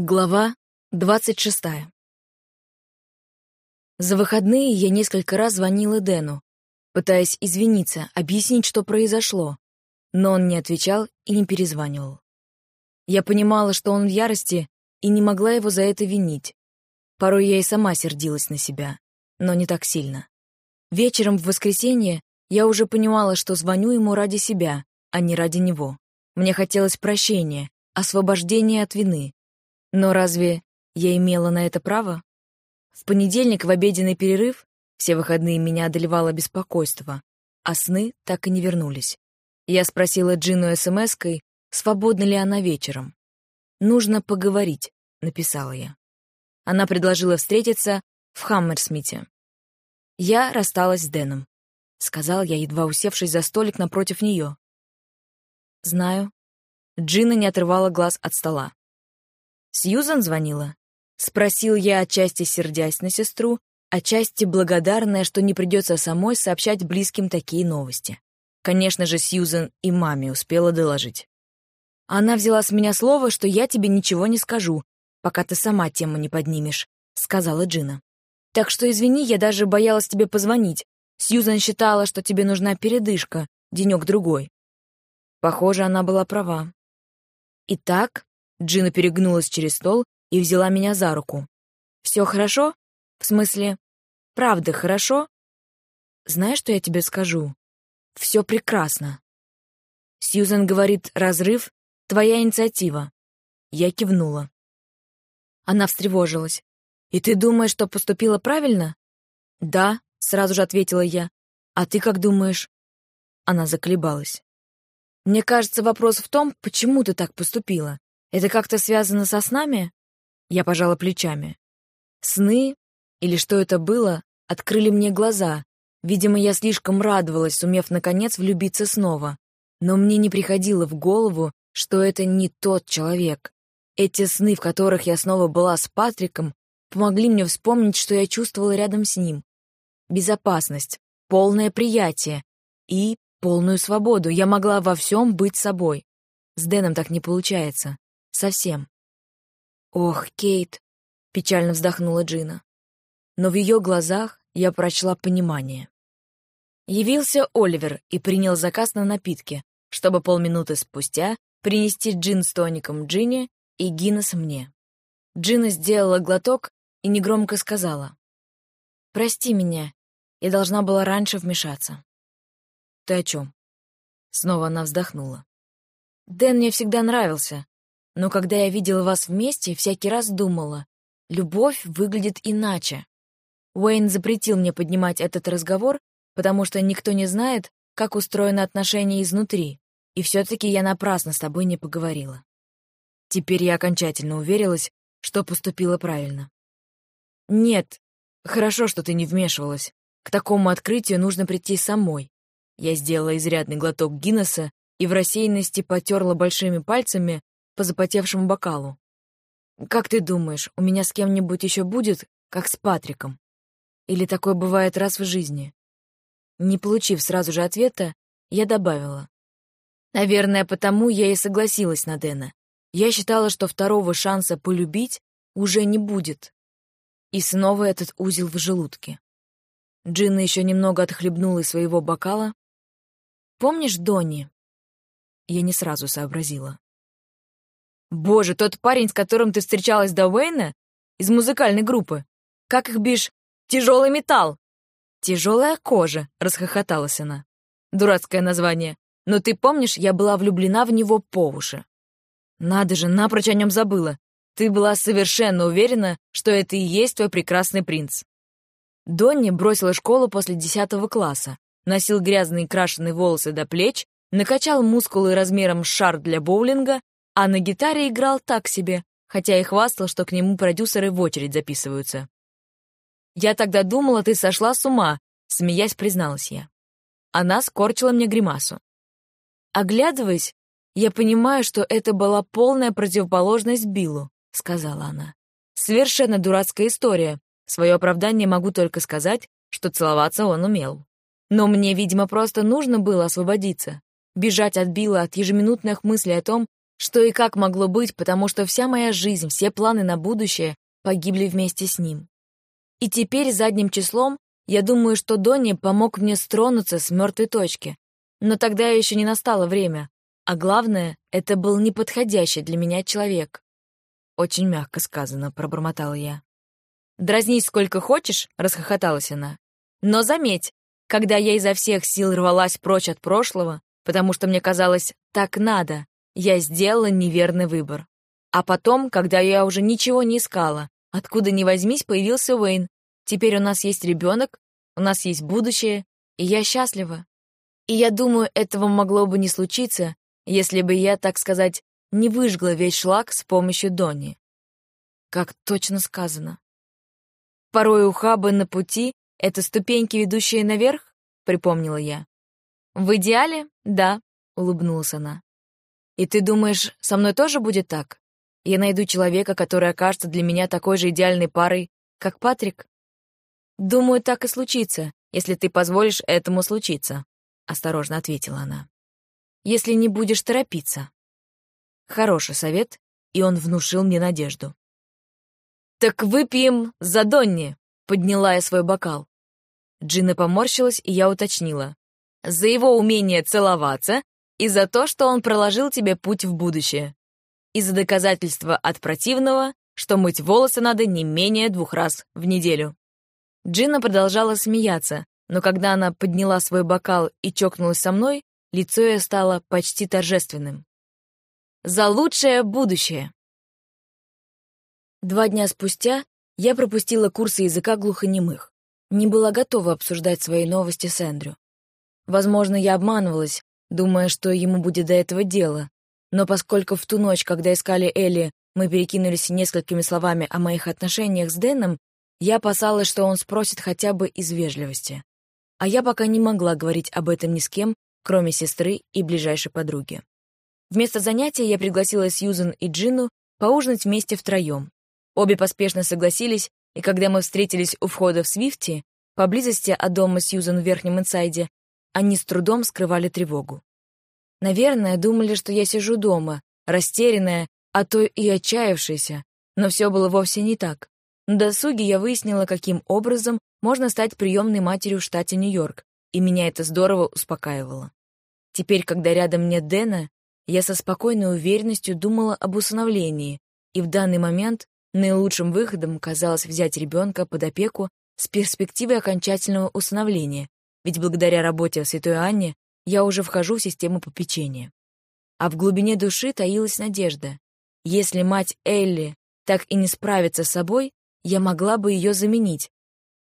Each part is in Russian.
Глава двадцать шестая. За выходные я несколько раз звонила Дэну, пытаясь извиниться, объяснить, что произошло, но он не отвечал и не перезванивал. Я понимала, что он в ярости, и не могла его за это винить. Порой я и сама сердилась на себя, но не так сильно. Вечером в воскресенье я уже понимала, что звоню ему ради себя, а не ради него. Мне хотелось прощения, освобождения от вины, но разве я имела на это право? В понедельник в обеденный перерыв все выходные меня одолевало беспокойство, а сны так и не вернулись. Я спросила Джину смс-кой, свободна ли она вечером. «Нужно поговорить», — написала я. Она предложила встретиться в Хаммерсмите. Я рассталась с Дэном, — сказал я, едва усевшись за столик напротив нее. «Знаю». Джина не отрывала глаз от стола. Сьюзан звонила? Спросил я, отчасти сердясь на сестру, отчасти благодарная, что не придется самой сообщать близким такие новости. Конечно же, Сьюзан и маме успела доложить. Она взяла с меня слово, что я тебе ничего не скажу, пока ты сама тему не поднимешь, сказала Джина. Так что извини, я даже боялась тебе позвонить. Сьюзан считала, что тебе нужна передышка, денек-другой. Похоже, она была права. Итак, Джина перегнулась через стол и взяла меня за руку. «Все хорошо? В смысле, правда хорошо? Знаешь, что я тебе скажу? Все прекрасно». Сьюзен говорит, разрыв — твоя инициатива. Я кивнула. Она встревожилась. «И ты думаешь, что поступила правильно?» «Да», — сразу же ответила я. «А ты как думаешь?» Она заколебалась. «Мне кажется, вопрос в том, почему ты так поступила. Это как-то связано со снами? Я пожала плечами. Сны, или что это было, открыли мне глаза. Видимо, я слишком радовалась, сумев наконец влюбиться снова. Но мне не приходило в голову, что это не тот человек. Эти сны, в которых я снова была с Патриком, помогли мне вспомнить, что я чувствовала рядом с ним. Безопасность, полное приятие и полную свободу. Я могла во всем быть собой. С Дэном так не получается. Совсем. «Ох, Кейт!» — печально вздохнула Джина. Но в ее глазах я прочла понимание. Явился Оливер и принял заказ на напитки, чтобы полминуты спустя принести джин с тоником Джине и Гиннес мне. Джина сделала глоток и негромко сказала. «Прости меня, я должна была раньше вмешаться». «Ты о чем?» Снова она вздохнула. «Дэн мне всегда нравился, но когда я видела вас вместе, всякий раз думала, любовь выглядит иначе. Уэйн запретил мне поднимать этот разговор, потому что никто не знает, как устроены отношения изнутри, и все-таки я напрасно с тобой не поговорила. Теперь я окончательно уверилась, что поступила правильно. Нет, хорошо, что ты не вмешивалась. К такому открытию нужно прийти самой. Я сделала изрядный глоток Гиннесса и в рассеянности потерла большими пальцами по запотевшему бокалу. «Как ты думаешь, у меня с кем-нибудь еще будет, как с Патриком? Или такое бывает раз в жизни?» Не получив сразу же ответа, я добавила. «Наверное, потому я и согласилась на Дэна. Я считала, что второго шанса полюбить уже не будет. И снова этот узел в желудке. Джинна еще немного отхлебнула из своего бокала. «Помнишь Донни?» Я не сразу сообразила. Боже, тот парень, с которым ты встречалась до Уэйна? Из музыкальной группы. Как их бишь? Тяжелый металл. Тяжелая кожа, расхохоталась она. Дурацкое название. Но ты помнишь, я была влюблена в него по уши. Надо же, напрочь о нем забыла. Ты была совершенно уверена, что это и есть твой прекрасный принц. Донни бросила школу после десятого класса, носил грязные крашеные волосы до плеч, накачал мускулы размером шар для боулинга а на гитаре играл так себе, хотя и хвастал, что к нему продюсеры в очередь записываются. «Я тогда думала, ты сошла с ума», — смеясь призналась я. Она скорчила мне гримасу. Оглядываясь, я понимаю, что это была полная противоположность Биллу, — сказала она. Совершенно дурацкая история. Свое оправдание могу только сказать, что целоваться он умел. Но мне, видимо, просто нужно было освободиться, бежать от Билла от ежеминутных мыслей о том, Что и как могло быть, потому что вся моя жизнь, все планы на будущее погибли вместе с ним. И теперь задним числом я думаю, что Донни помог мне стронуться с мертвой точки. Но тогда еще не настало время. А главное, это был неподходящий для меня человек. Очень мягко сказано, пробормотала я. «Дразнись сколько хочешь», — расхохоталась она. «Но заметь, когда я изо всех сил рвалась прочь от прошлого, потому что мне казалось, так надо, я сделала неверный выбор. А потом, когда я уже ничего не искала, откуда ни возьмись, появился Уэйн. Теперь у нас есть ребенок, у нас есть будущее, и я счастлива. И я думаю, этого могло бы не случиться, если бы я, так сказать, не выжгла весь шлак с помощью Донни. Как точно сказано. Порой ухабы на пути — это ступеньки, ведущие наверх, припомнила я. В идеале, да, улыбнулась она. И ты думаешь, со мной тоже будет так? Я найду человека, который окажется для меня такой же идеальной парой, как Патрик? Думаю, так и случится, если ты позволишь этому случиться, осторожно ответила она. Если не будешь торопиться. Хороший совет, и он внушил мне надежду. «Так выпьем за Донни!» — подняла я свой бокал. Джина поморщилась, и я уточнила. «За его умение целоваться и за то, что он проложил тебе путь в будущее. И за доказательство от противного, что мыть волосы надо не менее двух раз в неделю». Джина продолжала смеяться, но когда она подняла свой бокал и чокнулась со мной, лицо ее стало почти торжественным. «За лучшее будущее!» Два дня спустя я пропустила курсы языка глухонемых. Не была готова обсуждать свои новости с Эндрю. Возможно, я обманывалась, думая, что ему будет до этого дело. Но поскольку в ту ночь, когда искали Элли, мы перекинулись несколькими словами о моих отношениях с Дэном, я опасалась, что он спросит хотя бы из вежливости. А я пока не могла говорить об этом ни с кем, кроме сестры и ближайшей подруги. Вместо занятия я пригласила Сьюзен и Джину поужинать вместе втроем. Обе поспешно согласились, и когда мы встретились у входа в Свифти, поблизости от дома Сьюзан в Верхнем Инсайде, они с трудом скрывали тревогу. Наверное, думали, что я сижу дома, растерянная, а то и отчаявшаяся, но все было вовсе не так. На досуге я выяснила, каким образом можно стать приемной матерью в штате Нью-Йорк, и меня это здорово успокаивало. Теперь, когда рядом нет Дэна, я со спокойной уверенностью думала об усыновлении, и в данный момент Наилучшим выходом казалось взять ребенка под опеку с перспективой окончательного усыновления, ведь благодаря работе в Святой Анне я уже вхожу в систему попечения. А в глубине души таилась надежда. Если мать Элли так и не справится с собой, я могла бы ее заменить,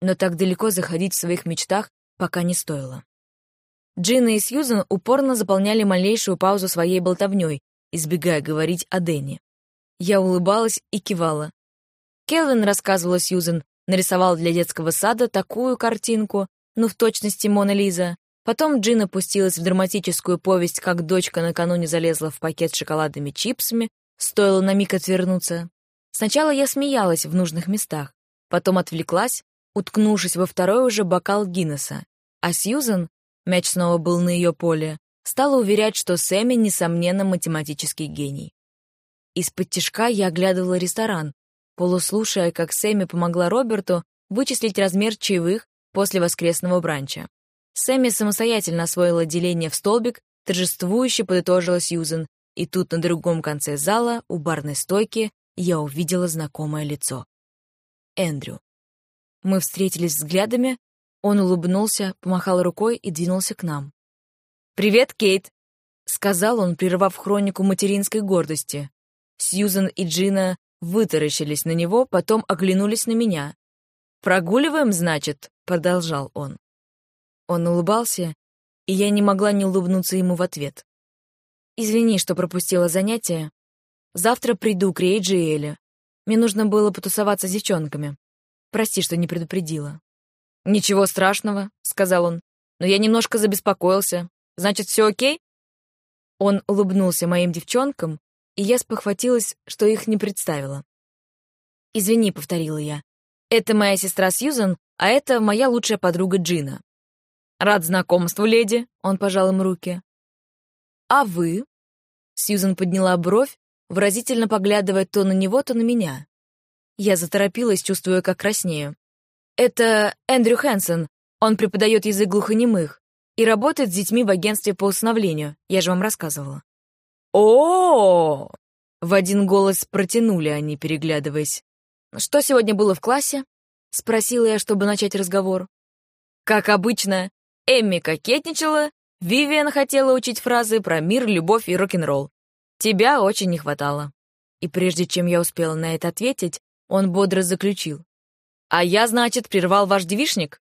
но так далеко заходить в своих мечтах пока не стоило. Джина и Сьюзен упорно заполняли малейшую паузу своей болтовней, избегая говорить о Дэнни. Я улыбалась и кивала. Келвин, рассказывала Сьюзен, нарисовал для детского сада такую картинку, ну, в точности Мона Лиза. Потом Джин опустилась в драматическую повесть, как дочка накануне залезла в пакет с шоколадными чипсами, стоило на миг отвернуться. Сначала я смеялась в нужных местах, потом отвлеклась, уткнувшись во второй уже бокал Гиннесса. А Сьюзен, мяч снова был на ее поле, стала уверять, что Сэмми, несомненно, математический гений. Из-под тишка я оглядывала ресторан, полуслушая, как Сэмми помогла Роберту вычислить размер чаевых после воскресного бранча. Сэмми самостоятельно освоила деление в столбик, торжествующе подытожила Сьюзен, и тут на другом конце зала, у барной стойки, я увидела знакомое лицо. Эндрю. Мы встретились взглядами, он улыбнулся, помахал рукой и двинулся к нам. «Привет, Кейт!» — сказал он, прервав хронику материнской гордости. Сьюзан и Джина вытаращились на него, потом оглянулись на меня. «Прогуливаем, значит?» — продолжал он. Он улыбался, и я не могла не улыбнуться ему в ответ. «Извини, что пропустила занятие. Завтра приду к Рейджи и Эле. Мне нужно было потусоваться с девчонками. Прости, что не предупредила». «Ничего страшного», — сказал он. «Но я немножко забеспокоился. Значит, все окей?» Он улыбнулся моим девчонкам, и я спохватилась, что их не представила. «Извини», — повторила я. «Это моя сестра Сьюзан, а это моя лучшая подруга Джина». «Рад знакомству, леди», — он пожал им руки. «А вы?» Сьюзен подняла бровь, выразительно поглядывая то на него, то на меня. Я заторопилась, чувствуя, как краснею. «Это Эндрю Хэнсон. Он преподает язык глухонемых и работает с детьми в агентстве по усыновлению. Я же вам рассказывала». О, В один голос протянули они, переглядываясь. «Что сегодня было в классе?» — спросила я, чтобы начать разговор. Как обычно, Эмми кокетничала, Вивиан хотела учить фразы про мир, любовь и рок-н-ролл. Тебя очень не хватало. И прежде чем я успела на это ответить, он бодро заключил. А я, значит, прервал ваш девишник?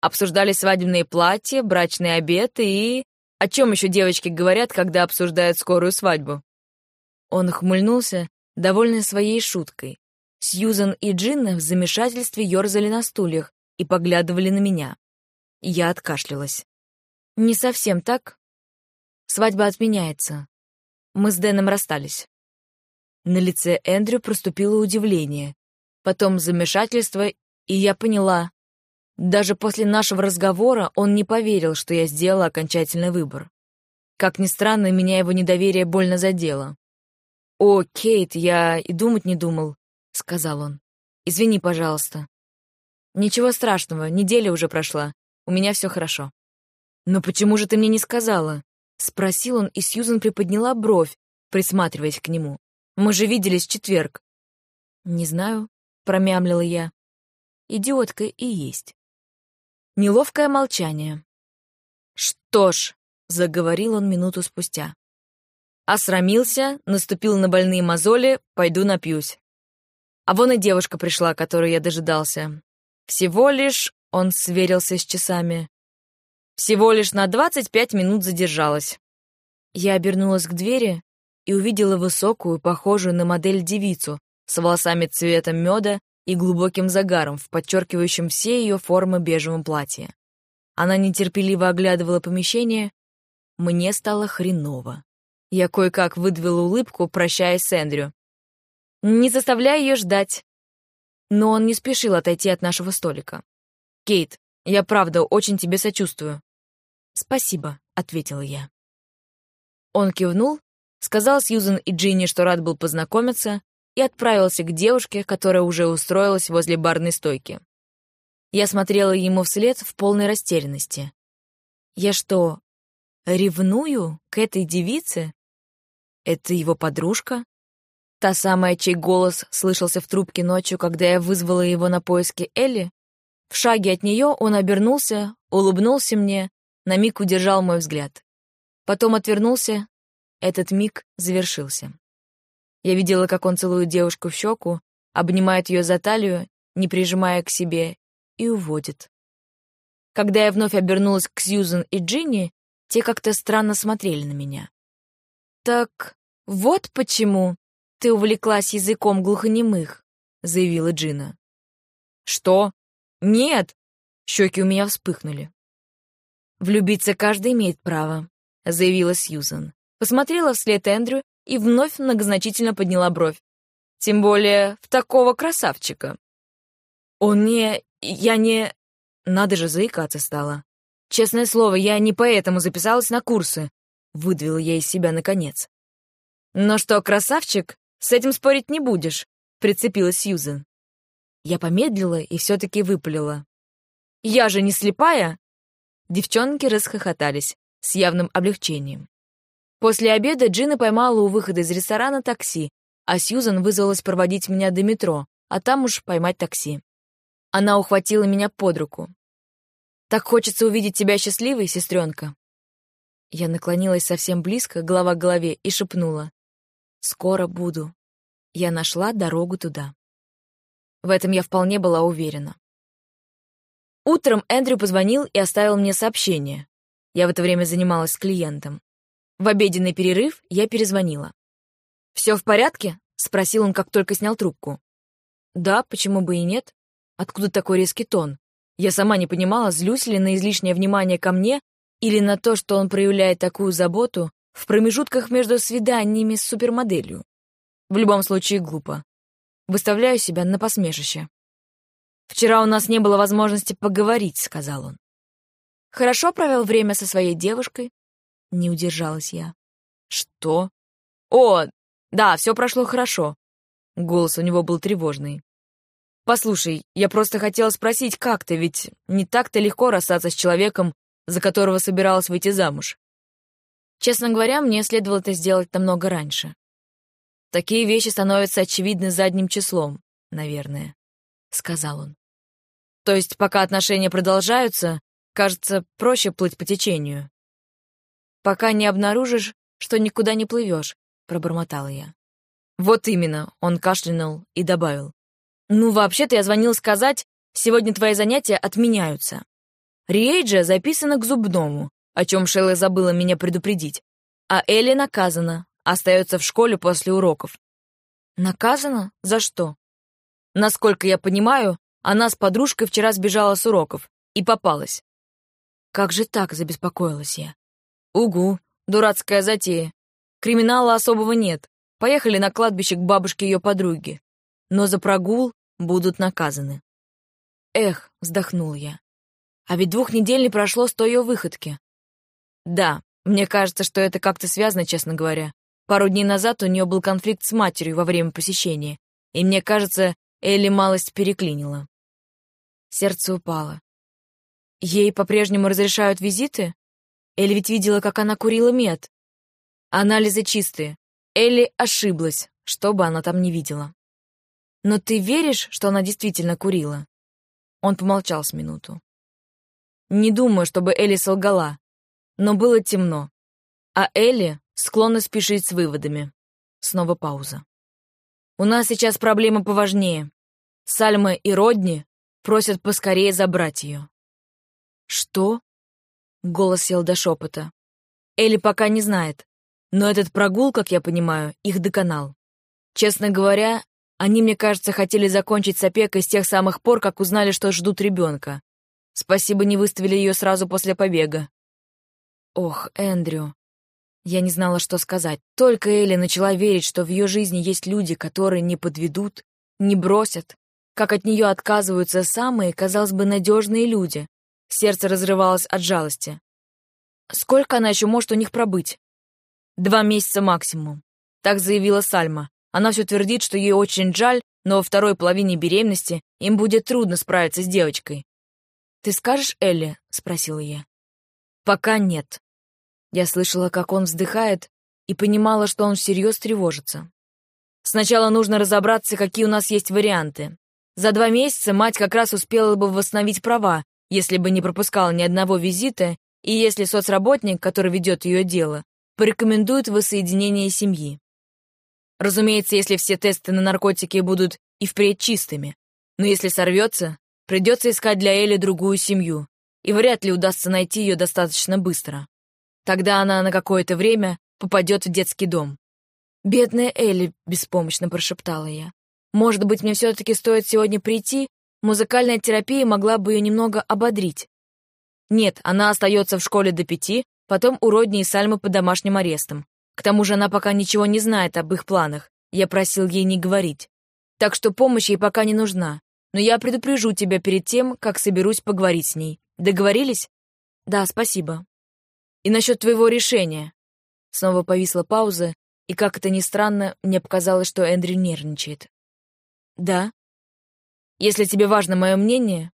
Обсуждали свадебные платья, брачные обеты и... О чем еще девочки говорят, когда обсуждают скорую свадьбу? Он ухмыльнулся, довольный своей шуткой. Сьюзан и Джинна в замешательстве ерзали на стульях и поглядывали на меня. Я откашлялась. «Не совсем так. Свадьба отменяется. Мы с Дэном расстались». На лице Эндрю проступило удивление, потом замешательство, и я поняла. Даже после нашего разговора он не поверил, что я сделала окончательный выбор. Как ни странно, меня его недоверие больно задело. «О, Кейт, я и думать не думал», — сказал он. «Извини, пожалуйста». «Ничего страшного, неделя уже прошла. У меня все хорошо». «Но почему же ты мне не сказала?» — спросил он, и Сьюзан приподняла бровь, присматриваясь к нему. «Мы же виделись в четверг». «Не знаю», — промямлила я. «Идиотка и есть». Неловкое молчание. «Что ж», — заговорил он минуту спустя. «Осрамился, наступил на больные мозоли, пойду напьюсь». А вон и девушка пришла, которую я дожидался. Всего лишь, он сверился с часами, всего лишь на 25 минут задержалась. Я обернулась к двери и увидела высокую, похожую на модель девицу, с волосами цвета меда и глубоким загаром, в подчеркивающем все ее формы бежевом платье. Она нетерпеливо оглядывала помещение. Мне стало хреново. Я кое-как выдавила улыбку, прощаясь с Эндрю. Не заставляй ее ждать. Но он не спешил отойти от нашего столика. «Кейт, я правда очень тебе сочувствую». «Спасибо», — ответила я. Он кивнул, сказал Сьюзен и Джинни, что рад был познакомиться, и отправился к девушке, которая уже устроилась возле барной стойки. Я смотрела ему вслед в полной растерянности. Я что, ревную к этой девице? Это его подружка? Та самая, чей голос слышался в трубке ночью, когда я вызвала его на поиски Элли? В шаге от нее он обернулся, улыбнулся мне, на миг удержал мой взгляд. Потом отвернулся, этот миг завершился. Я видела, как он целует девушку в щеку, обнимает ее за талию, не прижимая к себе, и уводит. Когда я вновь обернулась к Сьюзен и Джинни, те как-то странно смотрели на меня. «Так вот почему ты увлеклась языком глухонемых», — заявила Джина. «Что? Нет!» — щеки у меня вспыхнули. «Влюбиться каждый имеет право», — заявила Сьюзен. Посмотрела вслед Эндрю и вновь многозначительно подняла бровь. Тем более в такого красавчика. Он не... я не... Надо же заикаться стало. Честное слово, я не поэтому записалась на курсы. Выдавила я из себя наконец. Но что, красавчик, с этим спорить не будешь, прицепилась Сьюзен. Я помедлила и все-таки выпалила. Я же не слепая. Девчонки расхохотались с явным облегчением. После обеда Джина поймала у выхода из ресторана такси, а Сьюзан вызвалась проводить меня до метро, а там уж поймать такси. Она ухватила меня под руку. «Так хочется увидеть тебя счастливой, сестренка». Я наклонилась совсем близко, голова к голове, и шепнула. «Скоро буду». Я нашла дорогу туда. В этом я вполне была уверена. Утром Эндрю позвонил и оставил мне сообщение. Я в это время занималась с клиентом. В обеденный перерыв я перезвонила. «Все в порядке?» — спросил он, как только снял трубку. «Да, почему бы и нет? Откуда такой резкий тон? Я сама не понимала, злюсь ли на излишнее внимание ко мне или на то, что он проявляет такую заботу в промежутках между свиданиями с супермоделью. В любом случае, глупо. Выставляю себя на посмешище. «Вчера у нас не было возможности поговорить», — сказал он. «Хорошо провел время со своей девушкой?» Не удержалась я. «Что?» О, да, все прошло хорошо. Голос у него был тревожный. Послушай, я просто хотела спросить, как ты, ведь не так-то легко расстаться с человеком, за которого собиралась выйти замуж. Честно говоря, мне следовало это сделать намного раньше. Такие вещи становятся очевидны задним числом, наверное, — сказал он. То есть, пока отношения продолжаются, кажется, проще плыть по течению. Пока не обнаружишь, что никуда не плывешь, — пробормотала я. Вот именно, он кашлянул и добавил. Ну, вообще-то я звонил сказать, сегодня твои занятия отменяются. Риэйджа записана к зубному, о чем Шелла забыла меня предупредить. А Элли наказана, остается в школе после уроков. Наказана? За что? Насколько я понимаю, она с подружкой вчера сбежала с уроков и попалась. Как же так, забеспокоилась я. Угу, дурацкая затея. Криминала особого нет. Поехали на кладбище к бабушке ее подруги. Но за прогул будут наказаны. Эх, вздохнул я. А ведь двух недель не прошло с той ее выходки. Да, мне кажется, что это как-то связано, честно говоря. Пару дней назад у нее был конфликт с матерью во время посещения, и мне кажется, Элли малость переклинила. Сердце упало. Ей по-прежнему разрешают визиты? Элли ведь видела, как она курила мед. Анализы чистые. Элли ошиблась, что бы она там не видела. Но ты веришь, что она действительно курила? Он помолчал с минуту. Не думаю, чтобы Элли солгала, но было темно. А Элли склонна спешить с выводами. Снова пауза. У нас сейчас проблема поважнее. Сальма и Родни просят поскорее забрать ее. Что? Голос сел до шепота. Элли пока не знает, но этот прогул, как я понимаю, их доконал. Честно говоря, они, мне кажется, хотели закончить с опекой с тех самых пор, как узнали, что ждут ребенка. Спасибо, не выставили ее сразу после побега. Ох, Эндрю. Я не знала, что сказать. Только Элли начала верить, что в ее жизни есть люди, которые не подведут, не бросят, как от нее отказываются самые, казалось бы, надежные люди. Сердце разрывалось от жалости. Сколько она еще может у них пробыть? Два месяца максимум. Так заявила Сальма. Она все твердит, что ей очень жаль, но во второй половине беременности им будет трудно справиться с девочкой. «Ты скажешь Элли?» — спросила я. «Пока нет». Я слышала, как он вздыхает, и понимала, что он всерьез тревожится. Сначала нужно разобраться, какие у нас есть варианты. За два месяца мать как раз успела бы восстановить права, если бы не пропускала ни одного визита, и если соцработник, который ведет ее дело, порекомендует воссоединение семьи. Разумеется, если все тесты на наркотики будут и впредь чистыми. Но если сорвется, придется искать для Эли другую семью, и вряд ли удастся найти ее достаточно быстро. Тогда она на какое-то время попадет в детский дом. «Бедная Элли», — беспомощно прошептала я. «Может быть, мне все-таки стоит сегодня прийти? Музыкальная терапия могла бы ее немного ободрить». Нет, она остается в школе до пяти, потом у Родни и Сальмы под домашним арестом. К тому же она пока ничего не знает об их планах. Я просил ей не говорить. Так что помощь ей пока не нужна. Но я предупрежу тебя перед тем, как соберусь поговорить с ней. Договорились? Да, спасибо. И насчет твоего решения. Снова повисла пауза, и, как это ни странно, мне показалось, что Эндрю нервничает. Да. Если тебе важно мое мнение,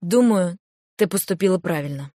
думаю, ты поступила правильно.